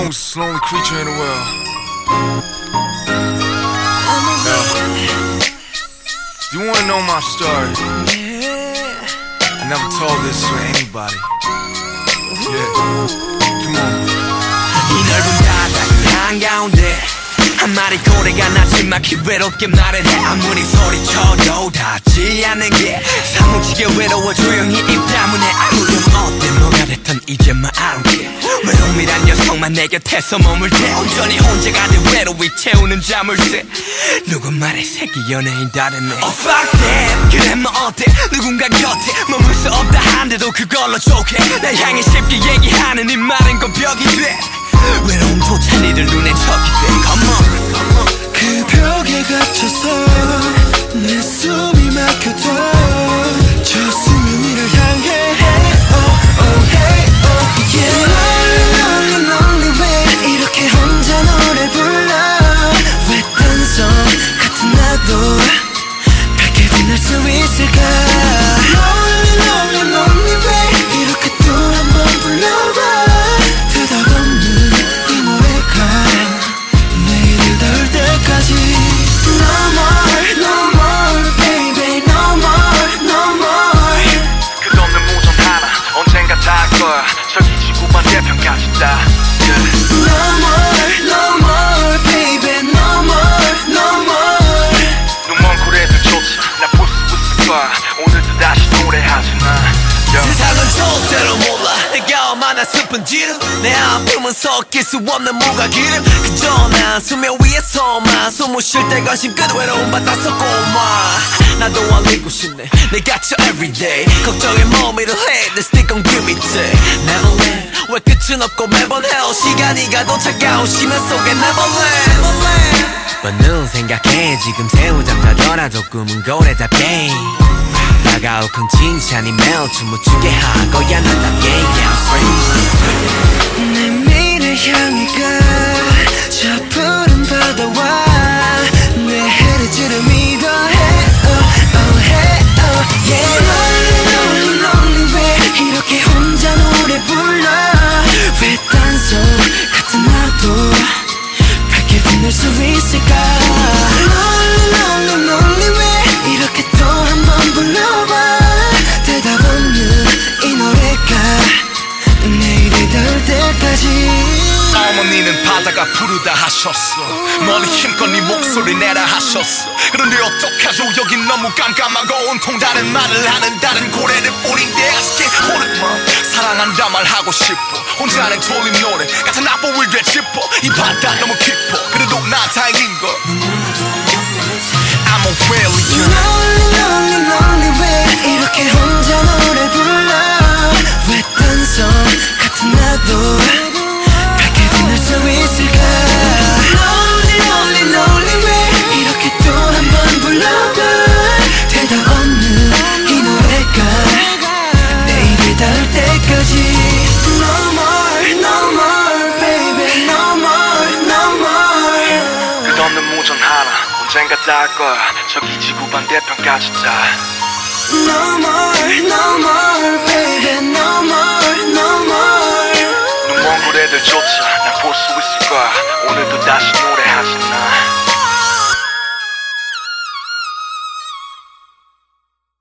longest lonely creature in the world. Yeah. Do you wanna know my story? I never told this to anybody. Yeah. Come on. 이 넓은 바다 한가운데 한 마리 고래가 나지막히 외롭게 말을 해 아무리 소리쳐도 닿지 않는 게 사무치게 외로워 조용히 입 다문에 아무렴 어때 뭐가 됐든 이제만 I don't care 외로움이란 녀석만 내 곁에서 머물 때 온전히 혼자가 된 외로움이 채우는 자물쇠. 누군 말해 세계 연예인 다르네. Oh fuck that. 그래 뭐 어때? 누군가 곁에 머물 수 없다 한데도 그걸로 좋게. 날 향해 쉽게 얘기하는 이 말은 건 벽이 돼. 외로움조차 니들 눈에 적이 돼. Come on. 그 벽에 갇혀서 내 숨이 막혀도 빛날 수 있을까 얼마나 슬픈지를 내 아픔은 섞일 수 없는 무가기름. 그저 난 수면 위에서만 숨을 쉴 때 관심 끝 외로움 받아서 고마. 나도 알리고 싶네. 내 갇혀 everyday. 걱정에 머미를 해. They stick on give me day Neverland 왜 끝은 없고 매번 헤어 시간이 가도 차가운 심연 속에 Neverland 뻔는 생각해. 지금 새우잠자더라도 꿈은 고래답게 다가올 큰 칭찬이 매우 춤을 추게 할 거야 나답게 yeah, free. 바다가 부르다 하셨어 멀리 힘껏 네 목소리 내라 하셨어 그런데 어떡하죠? 여긴 너무 깜깜하고 온통 다른 말을 하는 다른 고래들 뿐인데 아쉽게 호르몬 사랑한다 말하고 싶어. 혼자는 졸린 노래 같은 악보를 되짚어. 이 바다 너무 깊어. 그래도 나 다행인 걸. I'm a failure 언젠가 닿을 거야 저기 지구 반대편까지 다 No more, no more, baby, no more, no more. 눈먼 고래들조차 날볼수 있을 거야. 오늘도 다시 노래하지 나